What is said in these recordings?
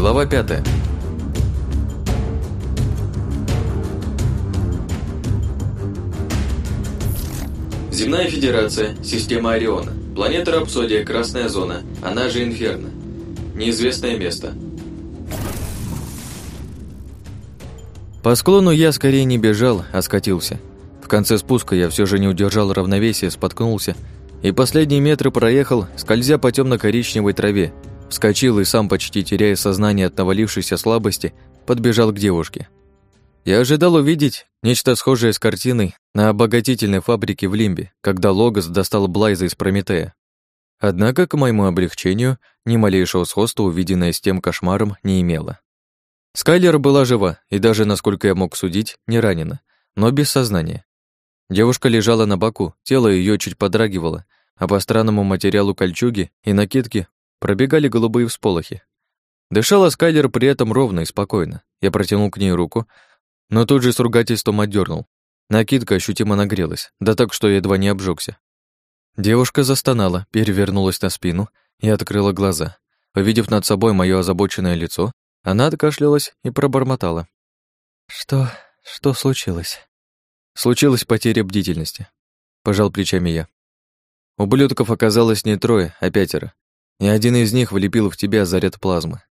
Глава пятая. Земная Федерация, система Ориона, планета Рапсодия, Красная Зона, она же Инферно. Неизвестное место. По склону я скорее не бежал, а скатился. В конце спуска я все же не удержал равновесие, споткнулся и последние метры проехал, скользя по темно-коричневой траве, Вскочил и сам, почти теряя сознание от навалившейся слабости, подбежал к девушке. Я ожидал увидеть нечто схожее с картиной на обогатительной фабрике в Лимбе, когда Логос достал Блайза из Прометея. Однако, к моему облегчению, ни малейшего сходства увиденное с тем кошмаром не имело. Скайлер была жива и даже, насколько я мог судить, не ранена, но без сознания. Девушка лежала на боку, тело ее чуть подрагивало, а по странному материалу кольчуги и накидки пробегали голубые всполохи. Дышала Скайлер при этом ровно и спокойно. Я протянул к ней руку, но тут же с ругательством отдернул. Накидка ощутимо нагрелась, да так, что я едва не обжегся. Девушка застонала, перевернулась на спину и открыла глаза. Увидев над собой мое озабоченное лицо, она откашлялась и пробормотала. «Что... что случилось?» «Случилась потеря бдительности», — пожал плечами я. Ублюдков оказалось не трое, а пятеро и один из них влепил в тебя заряд плазмы.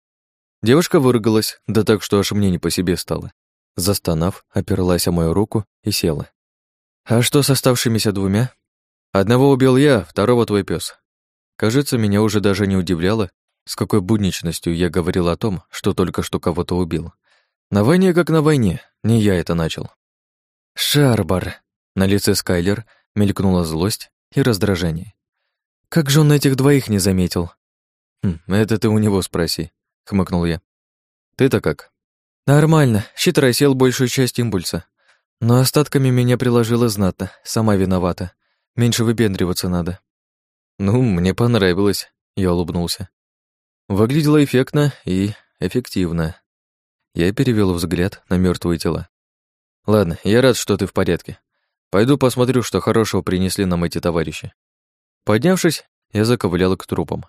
Девушка выругалась, да так, что аж мне не по себе стало. Застонав, оперлась о мою руку и села. «А что с оставшимися двумя?» «Одного убил я, второго твой пес. Кажется, меня уже даже не удивляло, с какой будничностью я говорил о том, что только что кого-то убил. На войне как на войне, не я это начал. «Шарбар!» На лице Скайлер мелькнула злость и раздражение. «Как же он этих двоих не заметил? «Хм, это ты у него спроси», — хмыкнул я. «Ты-то как?» «Нормально. Щит рассел большую часть импульса. Но остатками меня приложила знатно. Сама виновата. Меньше выпендриваться надо». «Ну, мне понравилось», — я улыбнулся. Выглядело эффектно и эффективно. Я перевел взгляд на мертвые тела. «Ладно, я рад, что ты в порядке. Пойду посмотрю, что хорошего принесли нам эти товарищи». Поднявшись, я заковылял к трупам.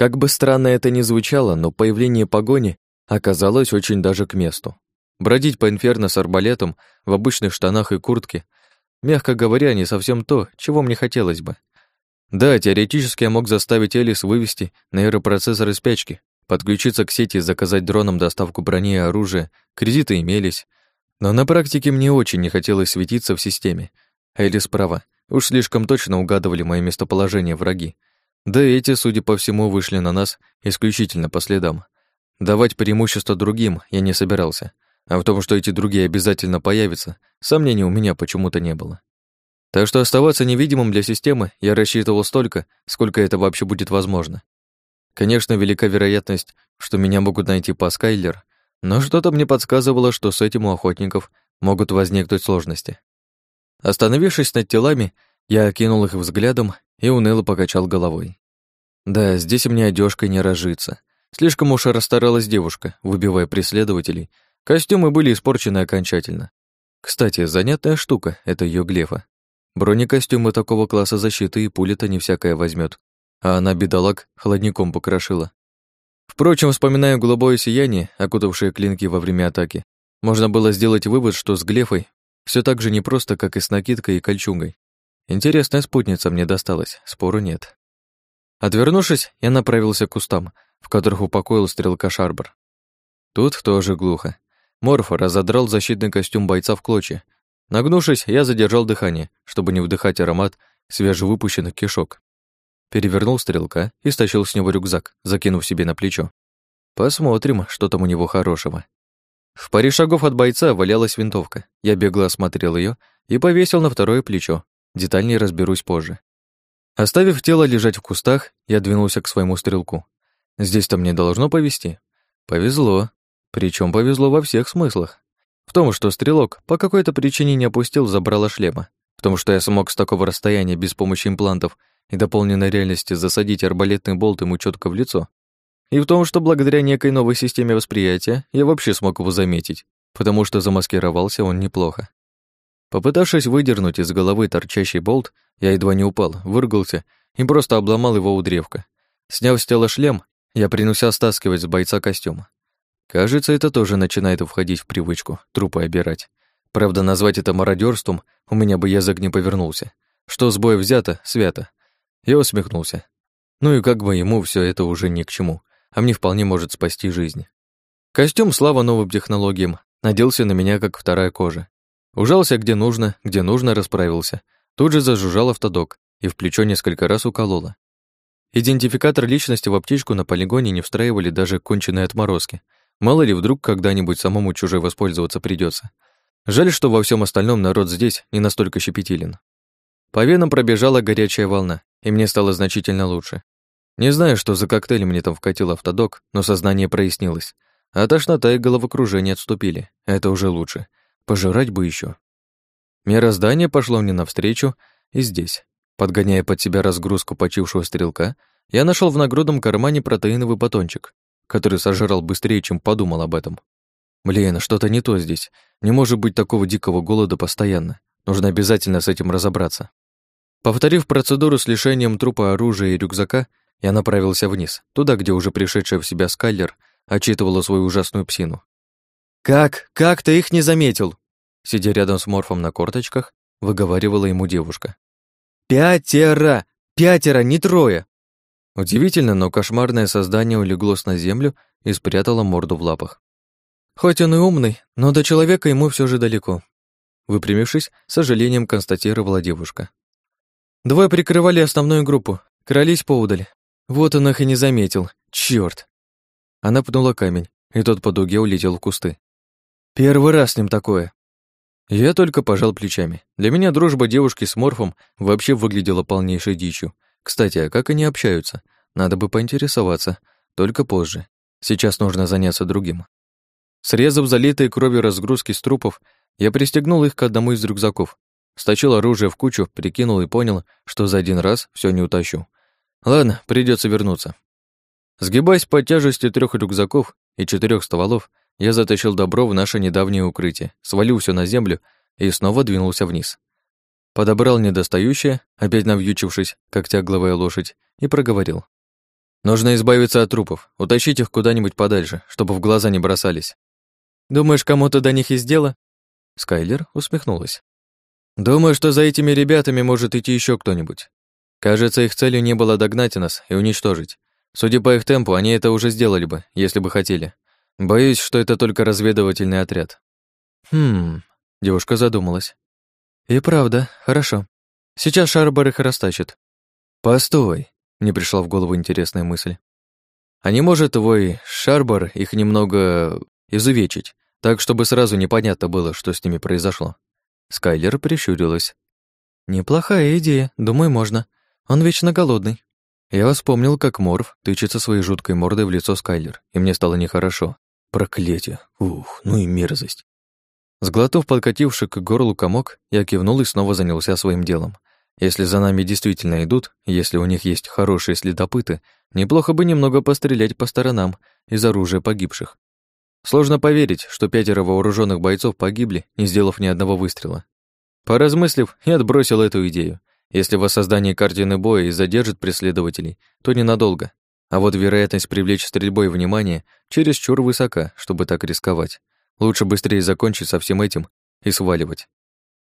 Как бы странно это ни звучало, но появление погони оказалось очень даже к месту. Бродить по инферно с арбалетом в обычных штанах и куртке, мягко говоря, не совсем то, чего мне хотелось бы. Да, теоретически я мог заставить Элис вывести нейропроцессор из печки, подключиться к сети и заказать дроном доставку брони и оружия, кредиты имелись. Но на практике мне очень не хотелось светиться в системе. Элис права, уж слишком точно угадывали мое местоположение враги. Да и эти, судя по всему, вышли на нас исключительно по следам. Давать преимущество другим я не собирался, а в том, что эти другие обязательно появятся, сомнений у меня почему-то не было. Так что оставаться невидимым для системы я рассчитывал столько, сколько это вообще будет возможно. Конечно, велика вероятность, что меня могут найти по Скайлер, но что-то мне подсказывало, что с этим у охотников могут возникнуть сложности. Остановившись над телами, я окинул их взглядом и уныло покачал головой. Да, здесь мне одежкой не разжиться. Слишком уж расстаралась девушка, выбивая преследователей. Костюмы были испорчены окончательно. Кстати, занятная штука — это ее глефа. Бронекостюмы такого класса защиты и пули-то не всякая возьмет, а она, бедолаг, холодником покрошила. Впрочем, вспоминая голубое сияние, окутавшее клинки во время атаки, можно было сделать вывод, что с глефой все так же непросто, как и с накидкой и кольчугой. Интересная спутница мне досталась, спору нет. Отвернувшись, я направился к кустам, в которых упокоил стрелка Шарбор. Тут тоже глухо. Морф разодрал защитный костюм бойца в клочья. Нагнувшись, я задержал дыхание, чтобы не вдыхать аромат свежевыпущенных кишок. Перевернул стрелка и стащил с него рюкзак, закинув себе на плечо. Посмотрим, что там у него хорошего. В паре шагов от бойца валялась винтовка. Я бегло осмотрел ее и повесил на второе плечо, Детальнее разберусь позже. Оставив тело лежать в кустах, я двинулся к своему стрелку. Здесь-то мне должно повезти. Повезло. Причем повезло во всех смыслах. В том, что стрелок по какой-то причине не опустил забрало шлема. В том, что я смог с такого расстояния без помощи имплантов и дополненной реальности засадить арбалетный болт ему четко в лицо. И в том, что благодаря некой новой системе восприятия я вообще смог его заметить, потому что замаскировался он неплохо. Попытавшись выдернуть из головы торчащий болт, я едва не упал, выргался и просто обломал его у древка. Сняв с тела шлем, я принялся стаскивать с бойца костюм. Кажется, это тоже начинает входить в привычку, трупы обирать. Правда, назвать это мародерством у меня бы язык не повернулся. Что с боя взято, свято. Я усмехнулся. Ну и как бы ему все это уже ни к чему, а мне вполне может спасти жизнь. Костюм, слава новым технологиям, наделся на меня как вторая кожа. Ужался где нужно, где нужно расправился. Тут же зажужжал автодок и в плечо несколько раз укололо. Идентификатор личности в аптечку на полигоне не встраивали даже конченые отморозки. Мало ли, вдруг когда-нибудь самому чужой воспользоваться придется. Жаль, что во всем остальном народ здесь не настолько щепетилен. По венам пробежала горячая волна, и мне стало значительно лучше. Не знаю, что за коктейль мне там вкатил автодок, но сознание прояснилось. А тошнота и головокружение отступили. Это уже лучше. Пожирать бы еще. Мироздание пошло мне навстречу и здесь. Подгоняя под себя разгрузку почившего стрелка, я нашел в нагрудном кармане протеиновый батончик, который сожрал быстрее, чем подумал об этом. Блин, что-то не то здесь. Не может быть такого дикого голода постоянно. Нужно обязательно с этим разобраться. Повторив процедуру с лишением трупа оружия и рюкзака, я направился вниз, туда, где уже пришедшая в себя Скайлер отчитывала свою ужасную псину. «Как? Как ты их не заметил?» Сидя рядом с Морфом на корточках, выговаривала ему девушка. «Пятеро! Пятеро, не трое!» Удивительно, но кошмарное создание улеглось на землю и спрятало морду в лапах. Хоть он и умный, но до человека ему все же далеко. Выпрямившись, с сожалением констатировала девушка. Двое прикрывали основную группу, крались поудаль. Вот он их и не заметил. Чёрт! Она пнула камень, и тот по дуге улетел в кусты. Первый раз с ним такое. Я только пожал плечами. Для меня дружба девушки с Морфом вообще выглядела полнейшей дичью. Кстати, а как они общаются? Надо бы поинтересоваться. Только позже. Сейчас нужно заняться другим. Срезав залитые кровью разгрузки с трупов, я пристегнул их к одному из рюкзаков. Сточил оружие в кучу, прикинул и понял, что за один раз все не утащу. Ладно, придется вернуться. Сгибаясь под тяжестью трех рюкзаков и четырех стволов, я затащил добро в наше недавнее укрытие, свалил все на землю и снова двинулся вниз. Подобрал недостающее, опять навьючившись, как тягловая лошадь, и проговорил. «Нужно избавиться от трупов, утащить их куда-нибудь подальше, чтобы в глаза не бросались». «Думаешь, кому-то до них есть дело?» Скайлер усмехнулась. «Думаю, что за этими ребятами может идти еще кто-нибудь. Кажется, их целью не было догнать нас и уничтожить. Судя по их темпу, они это уже сделали бы, если бы хотели. Боюсь, что это только разведывательный отряд». «Хм...» — девушка задумалась. «И правда, хорошо. Сейчас Шарбар их растащит». «Постой!» — мне пришла в голову интересная мысль. «А не может твой Шарбар их немного изувечить, так, чтобы сразу непонятно было, что с ними произошло. Скайлер прищурилась. «Неплохая идея, думаю, можно. Он вечно голодный». Я вспомнил, как Морф тычется своей жуткой мордой в лицо Скайлер, и мне стало нехорошо. Проклятие. Ух, ну и мерзость. Сглотов подкативший к горлу комок, я кивнул и снова занялся своим делом. Если за нами действительно идут, если у них есть хорошие следопыты, неплохо бы немного пострелять по сторонам из оружия погибших. Сложно поверить, что пятеро вооруженных бойцов погибли, не сделав ни одного выстрела. Поразмыслив, я отбросил эту идею. Если воссоздание картины боя и задержит преследователей, то ненадолго. А вот вероятность привлечь стрельбой внимание чересчур высока, чтобы так рисковать. Лучше быстрее закончить со всем этим и сваливать.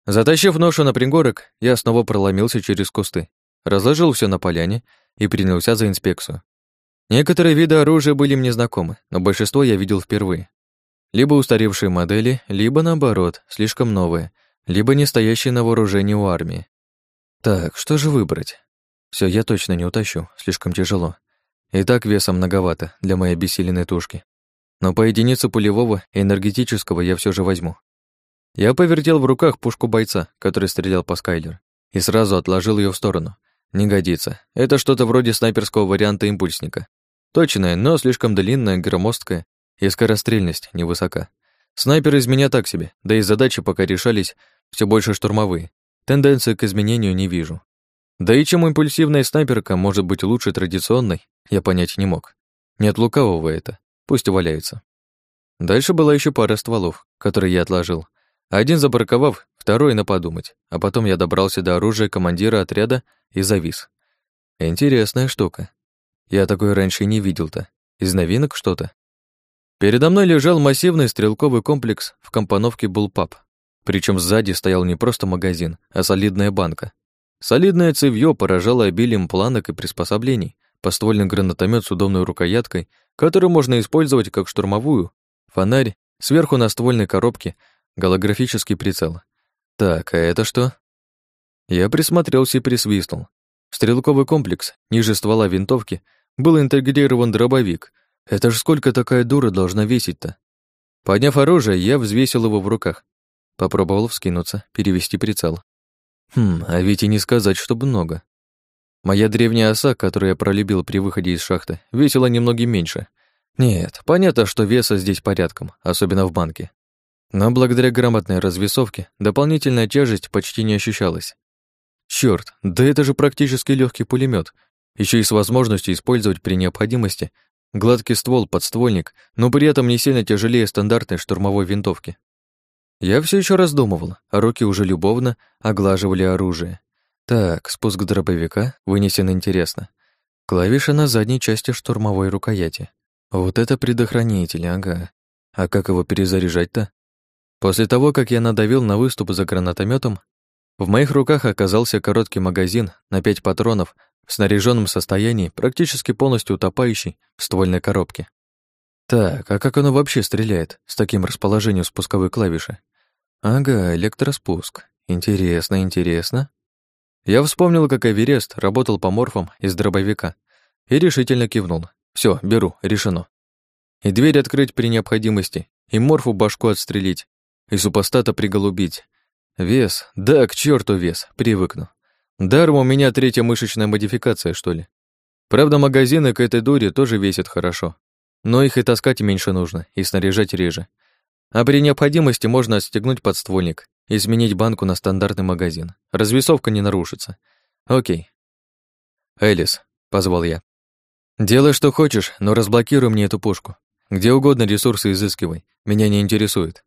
Затащив ношу на пригорок, я снова проломился через кусты, разложил все на поляне и принялся за инспекцию. Некоторые виды оружия были мне знакомы, но большинство я видел впервые. Либо устаревшие модели, либо, наоборот, слишком новые, либо не стоящие на вооружении у армии. Так, что же выбрать? Все, я точно не утащу, слишком тяжело. И так веса многовато для моей обессиленной тушки. Но по единицу пулевого и энергетического я все же возьму. Я повертел в руках пушку бойца, который стрелял по Скайлер, и сразу отложил ее в сторону. Не годится. Это что-то вроде снайперского варианта импульсника. Точная, но слишком длинная, громоздкая, и скорострельность невысока. Снайпер из меня так себе, да и задачи пока решались все больше штурмовые. Тенденции к изменению не вижу. Да и чем импульсивная снайперка может быть лучше традиционной, я понять не мог. Нет лукавого это, пусть валяется. Дальше была еще пара стволов, которые я отложил. Один забраковав, второй на подумать, а потом я добрался до оружия командира отряда и завис. Интересная штука. Я такой раньше не видел-то. Из новинок что-то? Передо мной лежал массивный стрелковый комплекс в компоновке «Булпап». Причем сзади стоял не просто магазин, а солидная банка. Солидное цевьё поражало обилием планок и приспособлений, поствольный гранатомет с удобной рукояткой, который можно использовать как штурмовую, фонарь, сверху на ствольной коробке голографический прицел. Так, а это что? Я присмотрелся и присвистнул. В стрелковый комплекс, ниже ствола винтовки, был интегрирован дробовик. Это ж сколько такая дура должна весить-то? Подняв оружие, я взвесил его в руках. Попробовал вскинуться, перевести прицел. Хм, а ведь и не сказать, чтобы много. Моя древняя оса, которую я пролюбил при выходе из шахты, весила немного меньше. Нет, понятно, что веса здесь порядком, особенно в банке. Но благодаря грамотной развесовке дополнительная тяжесть почти не ощущалась. Черт, да это же практически легкий пулемет, еще и с возможностью использовать при необходимости гладкий ствол, подствольник, но при этом не сильно тяжелее стандартной штурмовой винтовки. Я все еще раздумывал, а руки уже любовно оглаживали оружие. Так, спуск дробовика вынесен интересно. Клавиша на задней части штурмовой рукояти. Вот это предохранитель, ага. А как его перезаряжать-то? После того, как я надавил на выступ за гранатометом, в моих руках оказался короткий магазин на пять патронов в снаряженном состоянии, практически полностью утопающий в ствольной коробке. Так, а как оно вообще стреляет с таким расположением спусковой клавиши? Ага, электроспуск. Интересно, интересно. Я вспомнил, как Эверест работал по морфам из дробовика и решительно кивнул. Все, беру, решено. И дверь открыть при необходимости, и морфу башку отстрелить, и супостата приголубить. Вес, да, к черту вес, привыкну. Даром у меня третья мышечная модификация, что ли. Правда, магазины к этой дуре тоже весят хорошо, но их и таскать меньше нужно, и снаряжать реже. А при необходимости можно отстегнуть подствольник и сменить банку на стандартный магазин. Развесовка не нарушится. Окей. Элис, позвал я. Делай, что хочешь, но разблокируй мне эту пушку. Где угодно ресурсы изыскивай. Меня не интересует.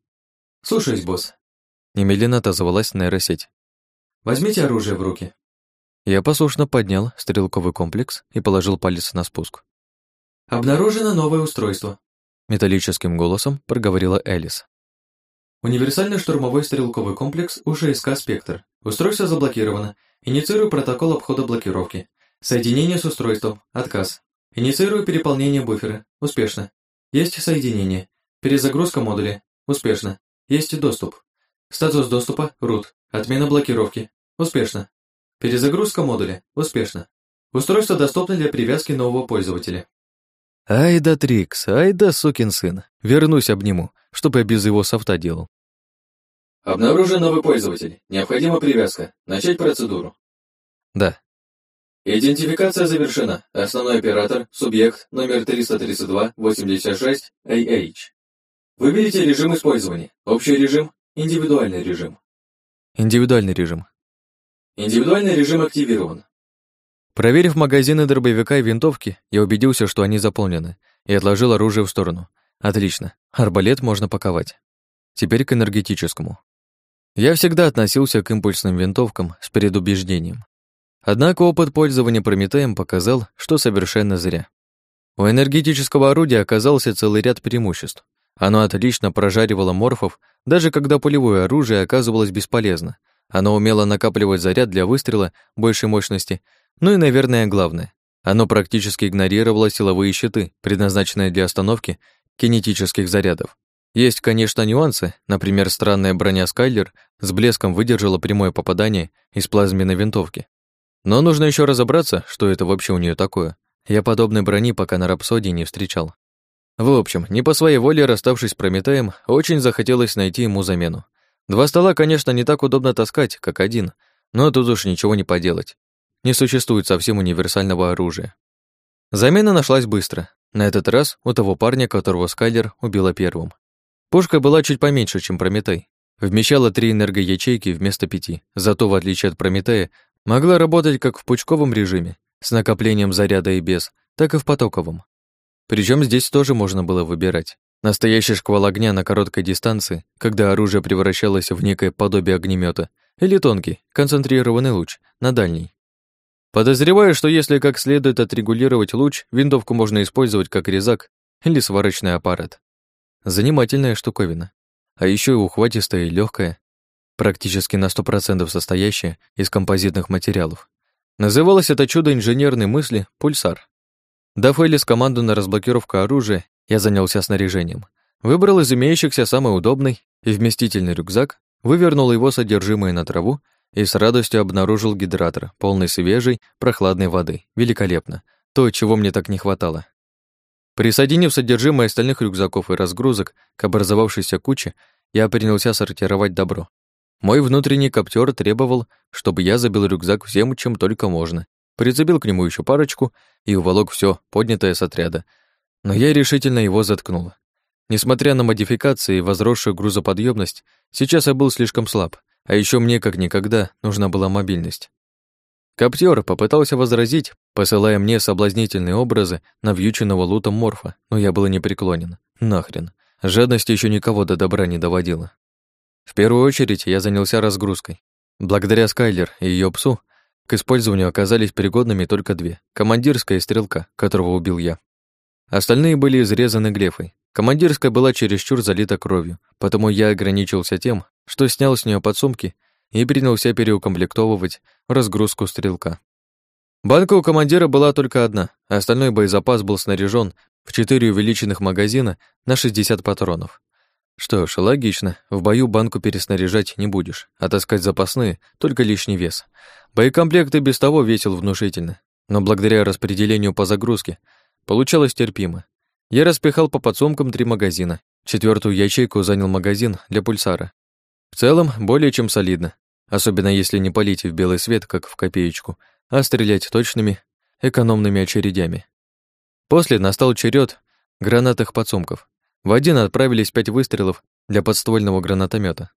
Слушаюсь, босс. Немедленно отозвалась нейросеть. Возьмите оружие в руки. Я послушно поднял стрелковый комплекс и положил палец на спуск. Обнаружено новое устройство. Металлическим голосом проговорила Элис. Универсальный штурмовой стрелковой комплекс УШСК «Спектр». Устройство заблокировано. Инициирую протокол обхода блокировки. Соединение с устройством. Отказ. Инициирую переполнение буфера. Успешно. Есть соединение. Перезагрузка модуля. Успешно. Есть доступ. Статус доступа. Root. Отмена блокировки. Успешно. Перезагрузка модуля. Успешно. Устройство доступно для привязки нового пользователя. Ай да Трикс, ай да сукин сын. Вернусь обниму, чтобы я без его софта делал. Обнаружен новый пользователь. Необходима привязка. Начать процедуру. Да. Идентификация завершена. Основной оператор, субъект, номер 332-86-AH. Выберите режим использования. Общий режим, индивидуальный режим. Индивидуальный режим. Индивидуальный режим активирован. Проверив магазины дробовика и винтовки, я убедился, что они заполнены, и отложил оружие в сторону. Отлично, арбалет можно паковать. Теперь к энергетическому. Я всегда относился к импульсным винтовкам с предубеждением. Однако опыт пользования Прометеем показал, что совершенно зря. У энергетического орудия оказался целый ряд преимуществ. Оно отлично прожаривало морфов, даже когда пулевое оружие оказывалось бесполезно. Оно умело накапливать заряд для выстрела большей мощности ну и, наверное, главное, оно практически игнорировало силовые щиты, предназначенные для остановки кинетических зарядов. Есть, конечно, нюансы, например, странная броня Скайлер с блеском выдержала прямое попадание из плазменной винтовки. Но нужно еще разобраться, что это вообще у нее такое. Я подобной брони пока на Рапсодии не встречал. В общем, не по своей воле расставшись с Прометеем, очень захотелось найти ему замену. Два стола, конечно, не так удобно таскать, как один, но тут уж ничего не поделать. Не существует совсем универсального оружия. Замена нашлась быстро. На этот раз у того парня, которого Скайлер убила первым. Пушка была чуть поменьше, чем Прометей. Вмещала три энергоячейки вместо пяти, зато, в отличие от Прометея, могла работать как в пучковом режиме, с накоплением заряда и без, так и в потоковом. Причем здесь тоже можно было выбирать. Настоящий шквал огня на короткой дистанции, когда оружие превращалось в некое подобие огнемета, или тонкий, концентрированный луч, на дальний. Подозреваю, что если как следует отрегулировать луч, винтовку можно использовать как резак или сварочный аппарат. Занимательная штуковина. А еще и ухватистая и легкая, практически на 100% состоящая из композитных материалов. Называлось это чудо инженерной мысли «Пульсар». Дав Элис команду на разблокировку оружия, я занялся снаряжением. Выбрал из имеющихся самый удобный и вместительный рюкзак, вывернул его содержимое на траву и с радостью обнаружил гидратор, полный свежей, прохладной воды. Великолепно. То, чего мне так не хватало. Присоединив содержимое остальных рюкзаков и разгрузок к образовавшейся куче, я принялся сортировать добро. Мой внутренний коптер требовал, чтобы я забил рюкзак всем, чем только можно, прицепил к нему еще парочку и уволок все поднятое с отряда. Но я решительно его заткнул. Несмотря на модификации и возросшую грузоподъемность, сейчас я был слишком слаб, а еще мне, как никогда, нужна была мобильность. Коптер попытался возразить, посылая мне соблазнительные образы навьюченного лутом морфа, но я был непреклонен. Нахрен. Жадность еще никого до добра не доводила. В первую очередь я занялся разгрузкой. Благодаря Скайлер и ее псу к использованию оказались пригодными только две — командирская и стрелка, которого убил я. Остальные были изрезаны глефой. Командирская была чересчур залита кровью, потому я ограничился тем, что снял с нее подсумки и принялся переукомплектовывать разгрузку стрелка. Банка у командира была только одна, а остальной боезапас был снаряжен в четыре увеличенных магазина на 60 патронов. Что ж, логично, в бою банку переснаряжать не будешь, а таскать запасные — только лишний вес. Боекомплект и без того весил внушительно, но благодаря распределению по загрузке получалось терпимо. Я распихал по подсумкам три магазина, четвертую ячейку занял магазин для пульсара. В целом, более чем солидно, особенно если не полить в белый свет, как в копеечку, а стрелять точными, экономными очередями. После настал черед гранатых подсумков. В один отправились пять выстрелов для подствольного гранатомета.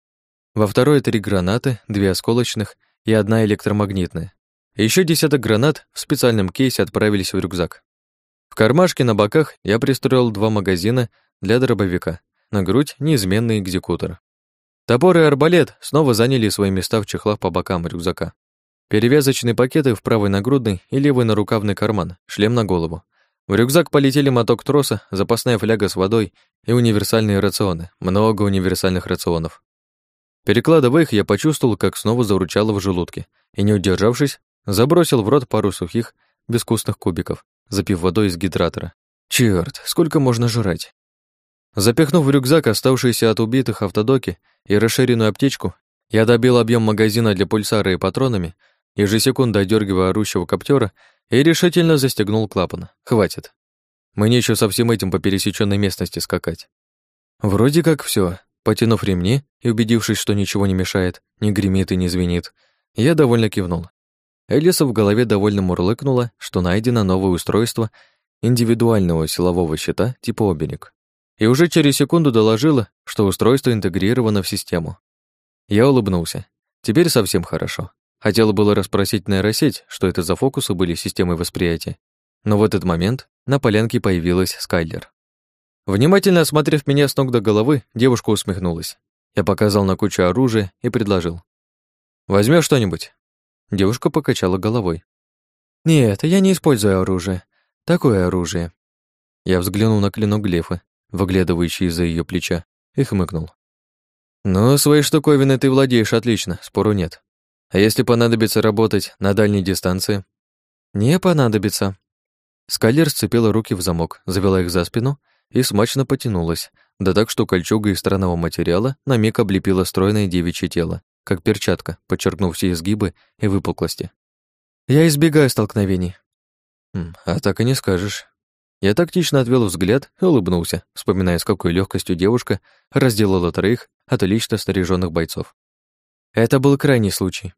Во второй три гранаты, две осколочных и одна электромагнитная. Еще десяток гранат в специальном кейсе отправились в рюкзак. В кармашке на боках я пристроил два магазина для дробовика, на грудь неизменный экзекутор. Топор и арбалет снова заняли свои места в чехлах по бокам рюкзака. Перевязочные пакеты в правый нагрудный и левый нарукавный карман, шлем на голову. В рюкзак полетели моток троса, запасная фляга с водой и универсальные рационы. Много универсальных рационов. Перекладывая их, я почувствовал, как снова заурчало в желудке, и, не удержавшись, забросил в рот пару сухих, безвкусных кубиков, запив водой из гидратора. Черт, сколько можно жрать? Запихнув в рюкзак оставшиеся от убитых автодоки и расширенную аптечку, я добил объем магазина для пульсара и патронами, ежесекунду одергивая орущего коптера, и решительно застегнул клапан. Хватит. Мне еще со всем этим по пересеченной местности скакать. Вроде как все. Потянув ремни и убедившись, что ничего не мешает, не гремит и не звенит, я довольно кивнул. Элиса в голове довольно мурлыкнула, что найдено новое устройство индивидуального силового щита типа оберег и уже через секунду доложила, что устройство интегрировано в систему. Я улыбнулся. Теперь совсем хорошо. Хотела было расспросить нейросеть, что это за фокусы были системой восприятия, но в этот момент на полянке появилась Скайлер. Внимательно осмотрев меня с ног до головы, девушка усмехнулась. Я показал на кучу оружия и предложил. Возьмешь что-нибудь?» Девушка покачала головой. «Нет, я не использую оружие. Такое оружие». Я взглянул на клинок Глефа выглядывающий из-за ее плеча, и хмыкнул. «Ну, своей штуковиной ты владеешь отлично, спору нет. А если понадобится работать на дальней дистанции?» «Не понадобится». Скалер сцепила руки в замок, завела их за спину и смачно потянулась, да так, что кольчуга из странного материала на миг облепила стройное девичье тело, как перчатка, подчеркнув все изгибы и выпуклости. «Я избегаю столкновений». «А так и не скажешь». Я тактично отвел взгляд и улыбнулся, вспоминая, с какой легкостью девушка разделала троих отлично снаряженных бойцов. Это был крайний случай.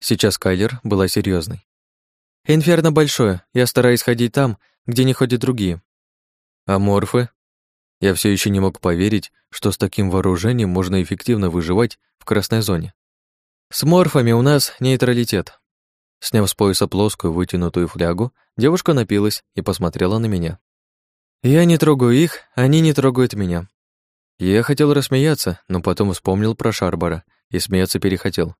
Сейчас Кайлер была серьезной. «Инферно большое, я стараюсь ходить там, где не ходят другие». «А морфы?» Я все еще не мог поверить, что с таким вооружением можно эффективно выживать в красной зоне. «С морфами у нас нейтралитет». Сняв с пояса плоскую вытянутую флягу, девушка напилась и посмотрела на меня. Я не трогаю их, они не трогают меня. Я хотел рассмеяться, но потом вспомнил про Шарбара и смеяться перехотел.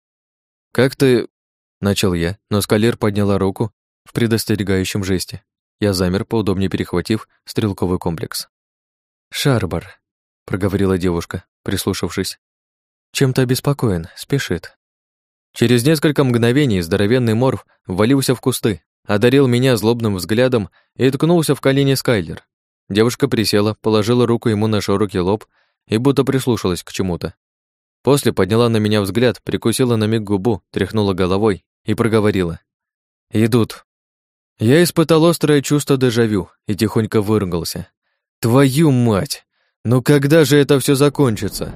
«Как ты...» — начал я, но Скалер подняла руку в предостерегающем жесте. Я замер, поудобнее перехватив стрелковый комплекс. «Шарбар». — проговорила девушка, прислушавшись. «Чем-то обеспокоен, спешит». Через несколько мгновений здоровенный морф ввалился в кусты, одарил меня злобным взглядом и ткнулся в колени Скайлер. Девушка присела, положила руку ему на широкий лоб и будто прислушалась к чему-то. После подняла на меня взгляд, прикусила на миг губу, тряхнула головой и проговорила. «Идут». Я испытал острое чувство дежавю и тихонько выругался. «Твою мать! Ну когда же это все закончится?»